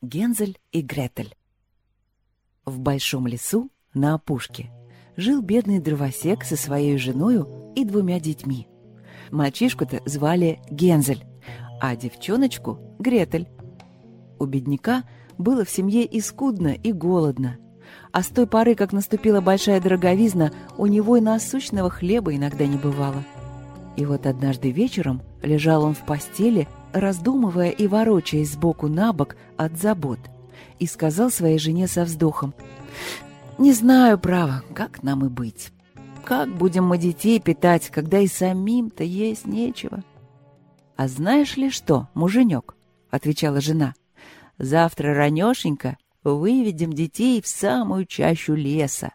Гензель и Гретель В большом лесу на опушке жил бедный дровосек со своей женою и двумя детьми. Мальчишку-то звали Гензель, а девчоночку — Гретель. У бедняка было в семье и скудно, и голодно. А с той поры, как наступила большая дороговизна, у него и насущного хлеба иногда не бывало. И вот однажды вечером лежал он в постели раздумывая и ворочаясь сбоку на бок от забот, и сказал своей жене со вздохом, «Не знаю, право, как нам и быть. Как будем мы детей питать, когда и самим-то есть нечего?» «А знаешь ли что, муженек?» — отвечала жена. «Завтра ранешенько выведем детей в самую чащу леса.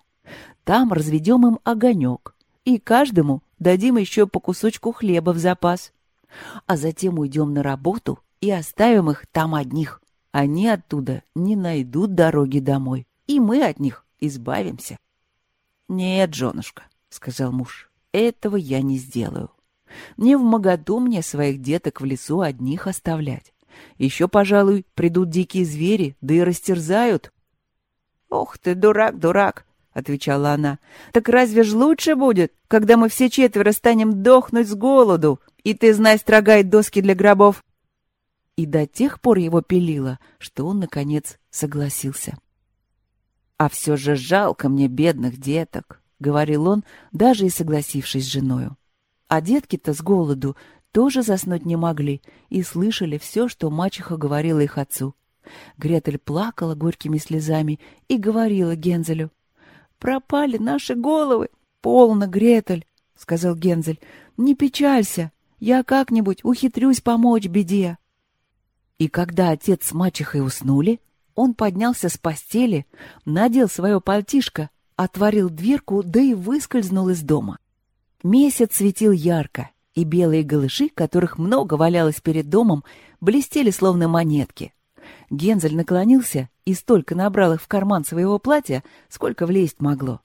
Там разведем им огонек, и каждому дадим еще по кусочку хлеба в запас а затем уйдем на работу и оставим их там одних. Они оттуда не найдут дороги домой, и мы от них избавимся. — Нет, женушка, — сказал муж, — этого я не сделаю. Не в моготу мне своих деток в лесу одних оставлять. Еще, пожалуй, придут дикие звери, да и растерзают. — Ох ты, дурак, дурак! — отвечала она. — Так разве ж лучше будет, когда мы все четверо станем дохнуть с голоду, и ты, знай, строгает доски для гробов. И до тех пор его пилило, что он, наконец, согласился. «А все же жалко мне бедных деток», — говорил он, даже и согласившись с женою. А детки-то с голоду тоже заснуть не могли и слышали все, что мачеха говорила их отцу. Гретель плакала горькими слезами и говорила Гензелю. «Пропали наши головы!» «Полно, Гретель!» — сказал Гензель. «Не печалься! Я как-нибудь ухитрюсь помочь беде. И когда отец с мачехой уснули, он поднялся с постели, надел свое пальтишко, отворил дверку, да и выскользнул из дома. Месяц светил ярко, и белые голыши, которых много валялось перед домом, блестели словно монетки. Гензель наклонился и столько набрал их в карман своего платья, сколько влезть могло.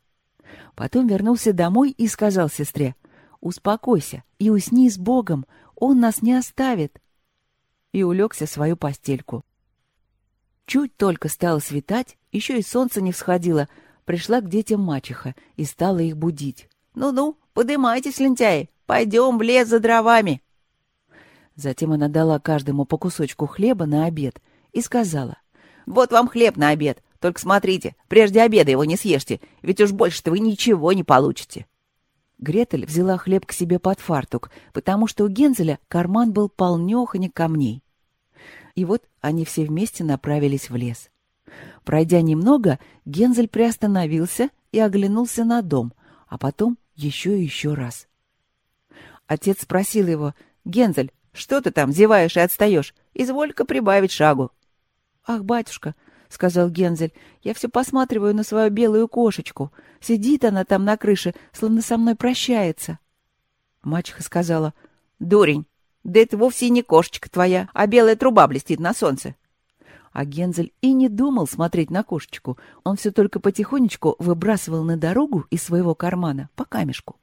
Потом вернулся домой и сказал сестре — Успокойся и усни с Богом, Он нас не оставит. И улегся в свою постельку. Чуть только стало светать, еще и солнце не всходило, пришла к детям мачеха и стала их будить. «Ну-ну, подымайтесь, лентяи, пойдем в лес за дровами!» Затем она дала каждому по кусочку хлеба на обед и сказала, «Вот вам хлеб на обед, только смотрите, прежде обеда его не съешьте, ведь уж больше-то вы ничего не получите». Гретель взяла хлеб к себе под фартук, потому что у Гензеля карман был полнёхонек камней. И вот они все вместе направились в лес. Пройдя немного, Гензель приостановился и оглянулся на дом, а потом еще и еще раз. Отец спросил его, «Гензель, что ты там зеваешь и отстаешь? Изволь-ка прибавить шагу». «Ах, батюшка», — сказал Гензель. «Я все посматриваю на свою белую кошечку. Сидит она там на крыше, словно со мной прощается». Мачеха сказала. «Дурень, да это вовсе не кошечка твоя, а белая труба блестит на солнце». А Гензель и не думал смотреть на кошечку. Он все только потихонечку выбрасывал на дорогу из своего кармана по камешку.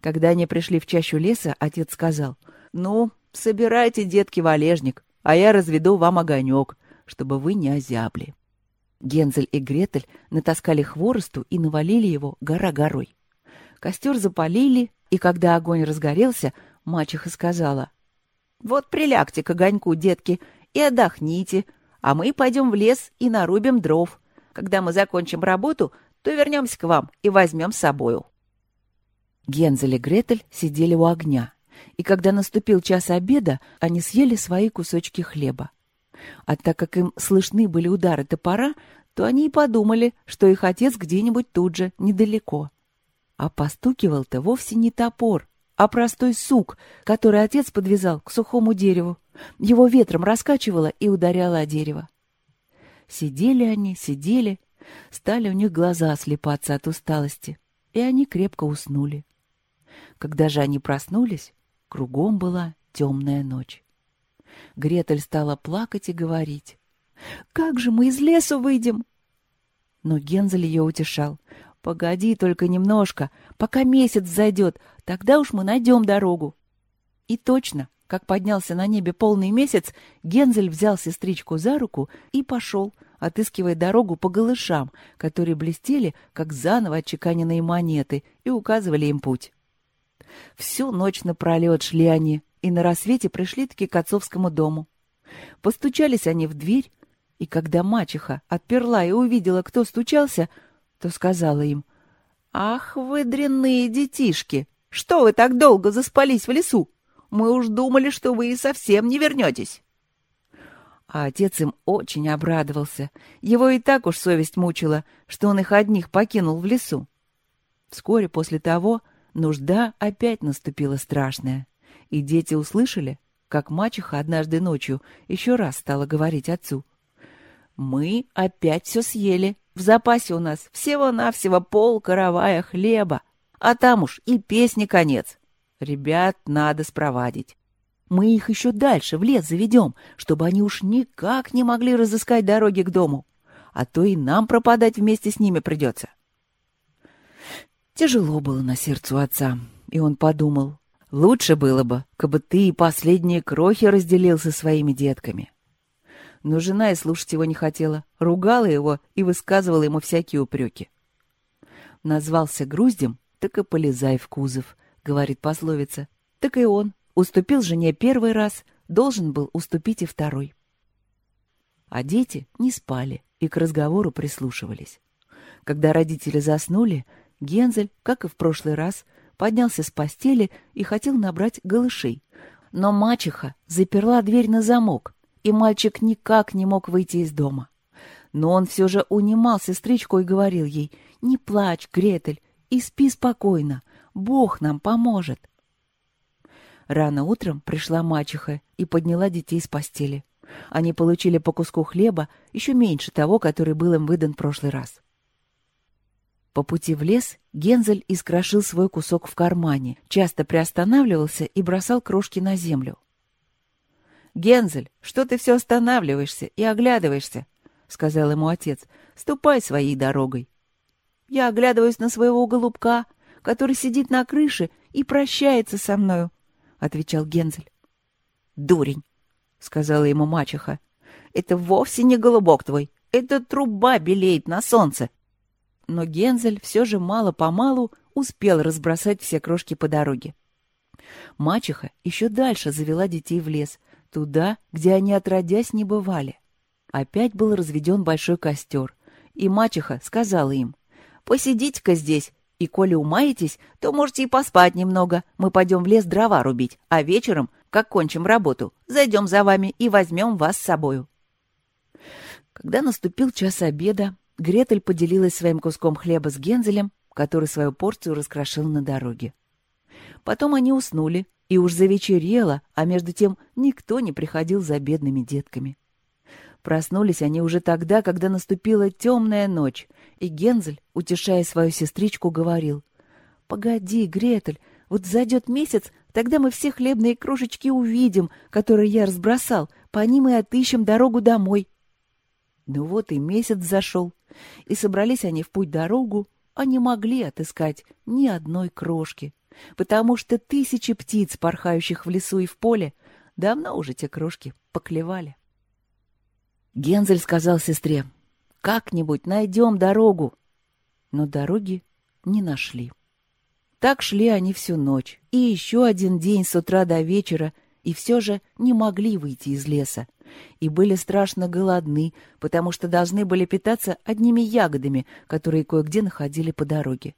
Когда они пришли в чащу леса, отец сказал. «Ну, собирайте, детки, валежник, а я разведу вам огонек чтобы вы не озябли. Гензель и Гретель натаскали хворосту и навалили его гора горой. Костер запалили, и когда огонь разгорелся, мачеха сказала, «Вот прилягте к огоньку, детки, и отдохните, а мы пойдем в лес и нарубим дров. Когда мы закончим работу, то вернемся к вам и возьмем с собою». Гензель и Гретель сидели у огня, и когда наступил час обеда, они съели свои кусочки хлеба. А так как им слышны были удары топора, то они и подумали, что их отец где-нибудь тут же, недалеко. А постукивал-то вовсе не топор, а простой сук, который отец подвязал к сухому дереву. Его ветром раскачивало и ударяло о дерево. Сидели они, сидели, стали у них глаза слепаться от усталости, и они крепко уснули. Когда же они проснулись, кругом была темная ночь. Гретель стала плакать и говорить. «Как же мы из лесу выйдем?» Но Гензель ее утешал. «Погоди только немножко, пока месяц зайдет, тогда уж мы найдем дорогу». И точно, как поднялся на небе полный месяц, Гензель взял сестричку за руку и пошел, отыскивая дорогу по голышам, которые блестели, как заново отчеканенные монеты, и указывали им путь. Всю ночь напролет шли они, и на рассвете пришли-таки к отцовскому дому. Постучались они в дверь, и когда мачеха отперла и увидела, кто стучался, то сказала им, «Ах вы, дрянные детишки! Что вы так долго заспались в лесу? Мы уж думали, что вы и совсем не вернетесь!» А отец им очень обрадовался. Его и так уж совесть мучила, что он их одних покинул в лесу. Вскоре после того нужда опять наступила страшная, и дети услышали, как мачеха однажды ночью еще раз стала говорить отцу. «Мы опять все съели. В запасе у нас всего-навсего пол каравая хлеба, а там уж и песни конец. Ребят надо спровадить. Мы их еще дальше в лес заведем, чтобы они уж никак не могли разыскать дороги к дому. А то и нам пропадать вместе с ними придется. Тяжело было на сердцу отца, и он подумал, лучше было бы, кабы ты и последние крохи разделил со своими детками. Но жена и слушать его не хотела, ругала его и высказывала ему всякие упреки. Назвался груздем, так и полезай в кузов, говорит пословица. Так и он, Уступил жене первый раз, должен был уступить и второй. А дети не спали и к разговору прислушивались. Когда родители заснули, Гензель, как и в прошлый раз, поднялся с постели и хотел набрать голышей. Но мачеха заперла дверь на замок, и мальчик никак не мог выйти из дома. Но он все же унимал сестричку и говорил ей, «Не плачь, Гретель, и спи спокойно, Бог нам поможет». Рано утром пришла мачеха и подняла детей с постели. Они получили по куску хлеба, еще меньше того, который был им выдан в прошлый раз. По пути в лес Гензель искрошил свой кусок в кармане, часто приостанавливался и бросал крошки на землю. «Гензель, что ты все останавливаешься и оглядываешься?» — сказал ему отец. «Ступай своей дорогой». «Я оглядываюсь на своего голубка, который сидит на крыше и прощается со мною. — отвечал Гензель. «Дурень!» — сказала ему мачеха. «Это вовсе не голубок твой. Это труба белеет на солнце». Но Гензель все же мало-помалу успел разбросать все крошки по дороге. Мачеха еще дальше завела детей в лес, туда, где они отродясь не бывали. Опять был разведен большой костер, и мачеха сказала им, «Посидите-ка здесь и коли умаетесь, то можете и поспать немного. Мы пойдем в лес дрова рубить, а вечером, как кончим работу, зайдем за вами и возьмем вас с собою. Когда наступил час обеда, Гретель поделилась своим куском хлеба с Гензелем, который свою порцию раскрошил на дороге. Потом они уснули, и уж завечерело, а между тем никто не приходил за бедными детками. Проснулись они уже тогда, когда наступила темная ночь, и Гензель, утешая свою сестричку, говорил, «Погоди, Гретель, вот зайдет месяц, тогда мы все хлебные кружечки увидим, которые я разбросал, по ним и отыщем дорогу домой». Ну вот и месяц зашел, и собрались они в путь-дорогу, а не могли отыскать ни одной крошки, потому что тысячи птиц, порхающих в лесу и в поле, давно уже те крошки поклевали. Гензель сказал сестре, «Как-нибудь найдем дорогу». Но дороги не нашли. Так шли они всю ночь, и еще один день с утра до вечера, и все же не могли выйти из леса. И были страшно голодны, потому что должны были питаться одними ягодами, которые кое-где находили по дороге.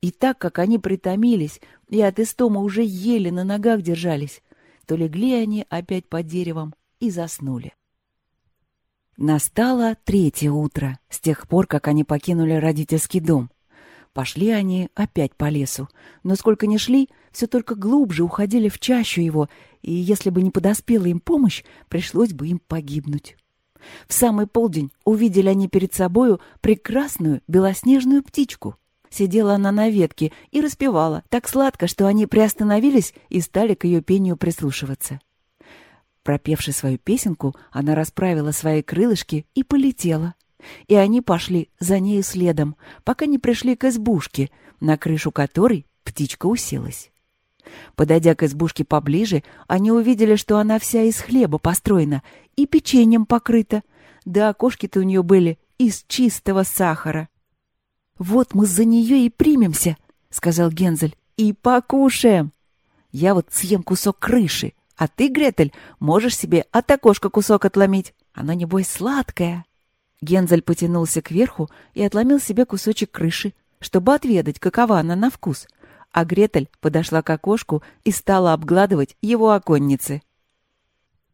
И так как они притомились и от истома уже еле на ногах держались, то легли они опять под деревом и заснули. Настало третье утро, с тех пор, как они покинули родительский дом. Пошли они опять по лесу, но сколько ни шли, все только глубже уходили в чащу его, и если бы не подоспела им помощь, пришлось бы им погибнуть. В самый полдень увидели они перед собою прекрасную белоснежную птичку. Сидела она на ветке и распевала так сладко, что они приостановились и стали к ее пению прислушиваться. Пропевши свою песенку, она расправила свои крылышки и полетела. И они пошли за нею следом, пока не пришли к избушке, на крышу которой птичка уселась. Подойдя к избушке поближе, они увидели, что она вся из хлеба построена и печеньем покрыта. Да окошки-то у нее были из чистого сахара. «Вот мы за нее и примемся», — сказал Гензель, — «и покушаем. Я вот съем кусок крыши, а ты, Гретель, можешь себе от окошка кусок отломить. Оно, небось, сладкое». Гензель потянулся кверху и отломил себе кусочек крыши, чтобы отведать, какова она на вкус. А Гретель подошла к окошку и стала обгладывать его оконницы.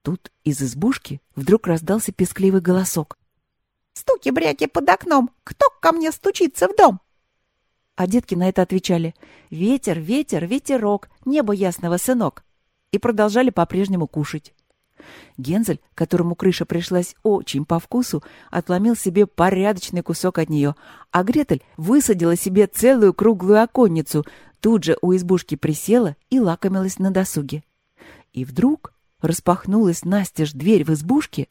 Тут из избушки вдруг раздался пескливый голосок. «Стуки-бряки под окном! Кто ко мне стучится в дом?» А детки на это отвечали «Ветер, ветер, ветерок, небо ясного, сынок!» и продолжали по-прежнему кушать. Гензель, которому крыша пришлась очень по вкусу, отломил себе порядочный кусок от нее, а Гретель высадила себе целую круглую оконницу, тут же у избушки присела и лакомилась на досуге. И вдруг распахнулась настежь дверь в избушке,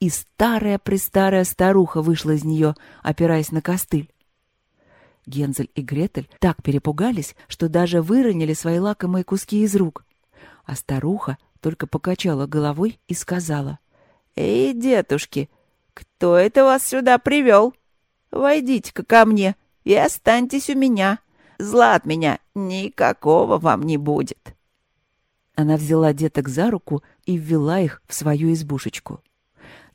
и старая-престарая старуха вышла из нее, опираясь на костыль. Гензель и Гретель так перепугались, что даже выронили свои лакомые куски из рук. А старуха только покачала головой и сказала. «Эй, детушки, кто это вас сюда привел? Войдите-ка ко мне и останьтесь у меня. Зла от меня никакого вам не будет». Она взяла деток за руку и ввела их в свою избушечку.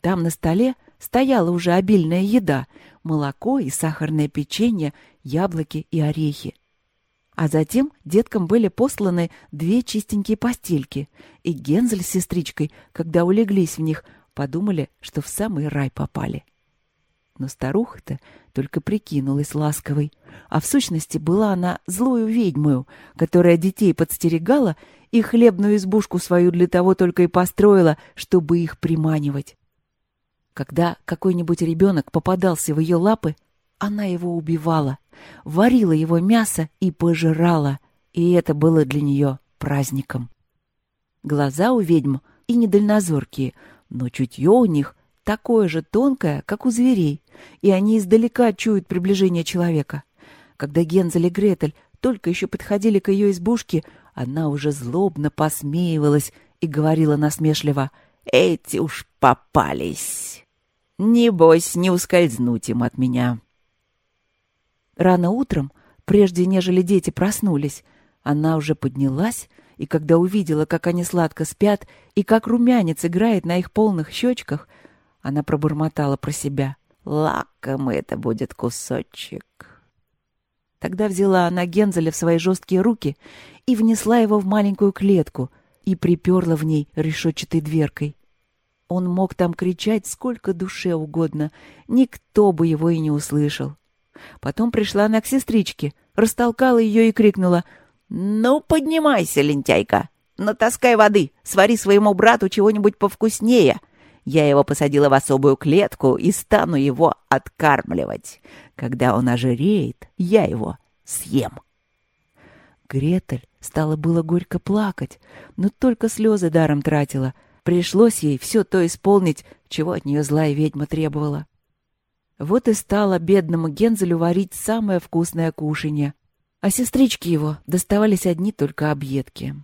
Там на столе стояла уже обильная еда — молоко и сахарное печенье, яблоки и орехи. А затем деткам были посланы две чистенькие постельки, и Гензель с сестричкой, когда улеглись в них, подумали, что в самый рай попали. Но старуха-то только прикинулась ласковой, а в сущности была она злою ведьмою, которая детей подстерегала и хлебную избушку свою для того только и построила, чтобы их приманивать. Когда какой-нибудь ребенок попадался в ее лапы, она его убивала, варила его мясо и пожирала, и это было для нее праздником. Глаза у ведьм и недальнозоркие, но чутье у них такое же тонкое, как у зверей, и они издалека чуют приближение человека. Когда Гензель и Гретель только еще подходили к ее избушке, она уже злобно посмеивалась и говорила насмешливо «Эти уж попались! Небось, не ускользнуть им от меня!» Рано утром, прежде нежели дети проснулись, она уже поднялась, и когда увидела, как они сладко спят и как румянец играет на их полных щечках, она пробормотала про себя. «Лакомый это будет кусочек». Тогда взяла она Гензеля в свои жесткие руки и внесла его в маленькую клетку и приперла в ней решетчатой дверкой. Он мог там кричать сколько душе угодно, никто бы его и не услышал. Потом пришла она к сестричке, растолкала ее и крикнула «Ну, поднимайся, лентяйка! Натаскай воды, свари своему брату чего-нибудь повкуснее!» Я его посадила в особую клетку и стану его откармливать. Когда он ожиреет, я его съем. Гретель стала было горько плакать, но только слезы даром тратила. Пришлось ей все то исполнить, чего от нее злая ведьма требовала. Вот и стала бедному Гензелю варить самое вкусное кушанье. А сестрички его доставались одни только объедки.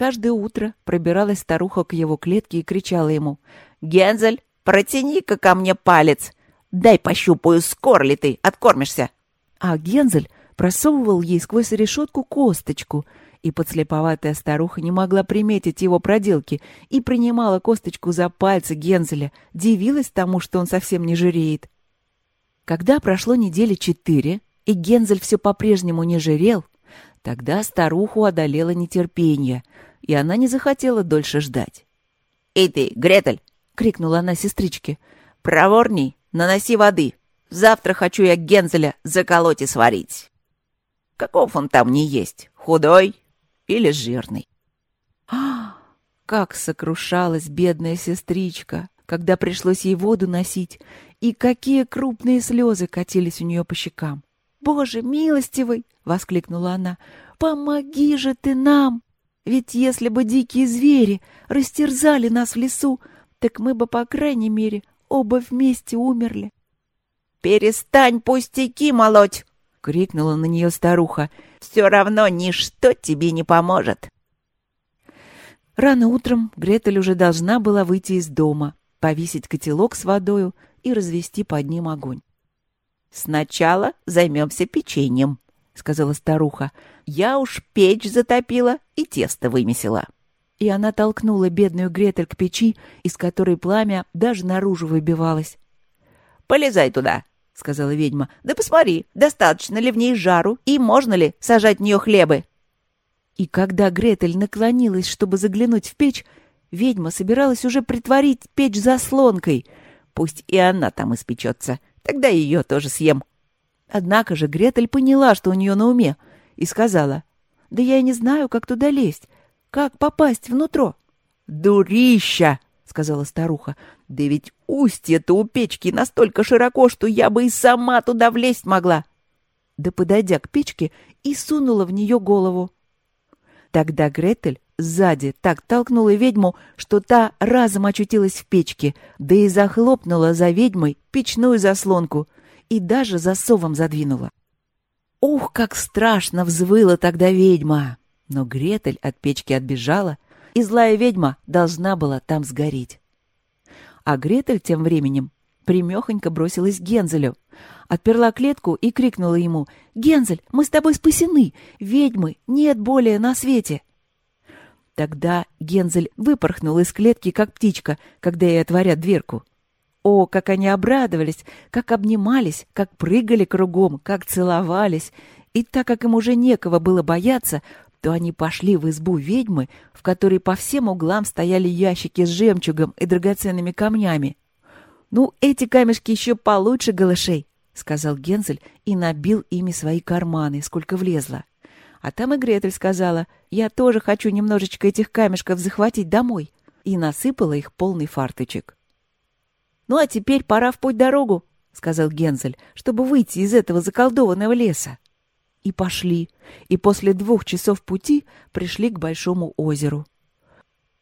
Каждое утро пробиралась старуха к его клетке и кричала ему «Гензель, протяни-ка ко мне палец! Дай пощупаю, скоро ли ты откормишься!» А Гензель просовывал ей сквозь решетку косточку, и подслеповатая старуха не могла приметить его проделки и принимала косточку за пальцы Гензеля, дивилась тому, что он совсем не жиреет. Когда прошло недели четыре, и Гензель все по-прежнему не жирел, тогда старуху одолело нетерпение, и она не захотела дольше ждать. «Эй ты, Гретель!» — крикнула она сестричке. «Проворней, наноси воды. Завтра хочу я Гензеля заколоть и сварить. Каков он там не есть, худой или жирный?» А, как сокрушалась бедная сестричка, когда пришлось ей воду носить, и какие крупные слезы катились у нее по щекам. «Боже, милостивый!» — воскликнула она. «Помоги же ты нам! Ведь если бы дикие звери растерзали нас в лесу, так мы бы, по крайней мере, оба вместе умерли». «Перестань пустяки молоть! — крикнула на нее старуха. «Все равно ничто тебе не поможет!» Рано утром Гретель уже должна была выйти из дома, повесить котелок с водою и развести под ним огонь. «Сначала займемся печеньем», — сказала старуха. «Я уж печь затопила и тесто вымесила». И она толкнула бедную Гретель к печи, из которой пламя даже наружу выбивалось. «Полезай туда», — сказала ведьма. «Да посмотри, достаточно ли в ней жару и можно ли сажать в нее хлебы». И когда Гретель наклонилась, чтобы заглянуть в печь, ведьма собиралась уже притворить печь заслонкой. Пусть и она там испечется, тогда ее тоже съем. Однако же Гретель поняла, что у нее на уме, и сказала, «Да я не знаю, как туда лезть. Как попасть внутрь?» «Дурища!» — сказала старуха. «Да ведь устье-то у печки настолько широко, что я бы и сама туда влезть могла!» Да подойдя к печке, и сунула в нее голову. Тогда Гретель сзади так толкнула ведьму, что та разом очутилась в печке, да и захлопнула за ведьмой печную заслонку и даже засовом задвинула. Ух, как страшно взвыла тогда ведьма! Но Гретель от печки отбежала, и злая ведьма должна была там сгореть. А Гретель тем временем примехонько бросилась к Гензелю, отперла клетку и крикнула ему «Гензель, мы с тобой спасены! Ведьмы нет более на свете!» Тогда Гензель выпорхнул из клетки, как птичка, когда ей отворят дверку. О, как они обрадовались, как обнимались, как прыгали кругом, как целовались. И так как им уже некого было бояться, то они пошли в избу ведьмы, в которой по всем углам стояли ящики с жемчугом и драгоценными камнями. «Ну, эти камешки еще получше голышей», — сказал Гензель и набил ими свои карманы, сколько влезло. А там и Гретель сказала, «Я тоже хочу немножечко этих камешков захватить домой», и насыпала их полный фарточек. «Ну, а теперь пора в путь-дорогу», — сказал Гензель, «чтобы выйти из этого заколдованного леса». И пошли, и после двух часов пути пришли к большому озеру.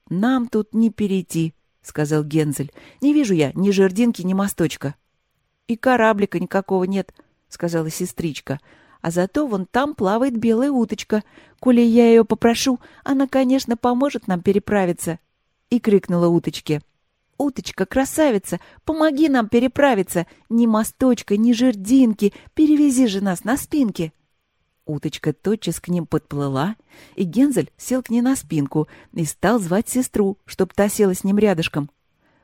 «Нам тут не перейти», — сказал Гензель. «Не вижу я ни жердинки, ни мосточка». «И кораблика никакого нет», — сказала сестричка. «А зато вон там плавает белая уточка. Коли я ее попрошу, она, конечно, поможет нам переправиться». И крикнула уточке. «Уточка, красавица, помоги нам переправиться! Ни мосточка, ни жердинки, перевези же нас на спинке!» Уточка тотчас к ним подплыла, и Гензель сел к ней на спинку и стал звать сестру, чтоб та села с ним рядышком.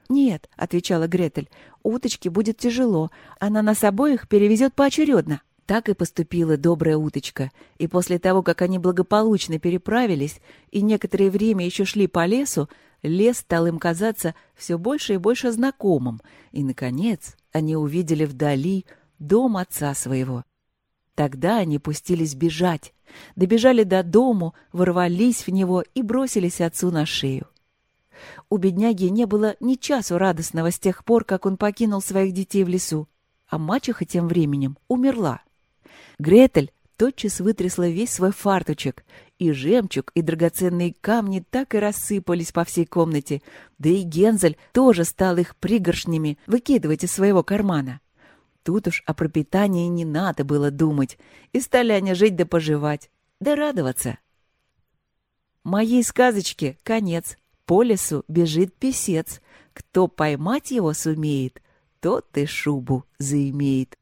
«Нет», — отвечала Гретель, — «уточке будет тяжело, она нас обоих перевезет поочередно». Так и поступила добрая уточка, и после того, как они благополучно переправились и некоторое время еще шли по лесу, лес стал им казаться все больше и больше знакомым, и, наконец, они увидели вдали дом отца своего. Тогда они пустились бежать, добежали до дому, ворвались в него и бросились отцу на шею. У бедняги не было ни часу радостного с тех пор, как он покинул своих детей в лесу, а мачеха тем временем умерла. Гретель тотчас вытрясла весь свой фарточек, и жемчуг, и драгоценные камни так и рассыпались по всей комнате, да и Гензель тоже стал их пригоршнями выкидывать из своего кармана. Тут уж о пропитании не надо было думать, и стали они жить да поживать, да радоваться. Моей сказочке конец. По лесу бежит писец. Кто поймать его сумеет, тот и шубу заимеет.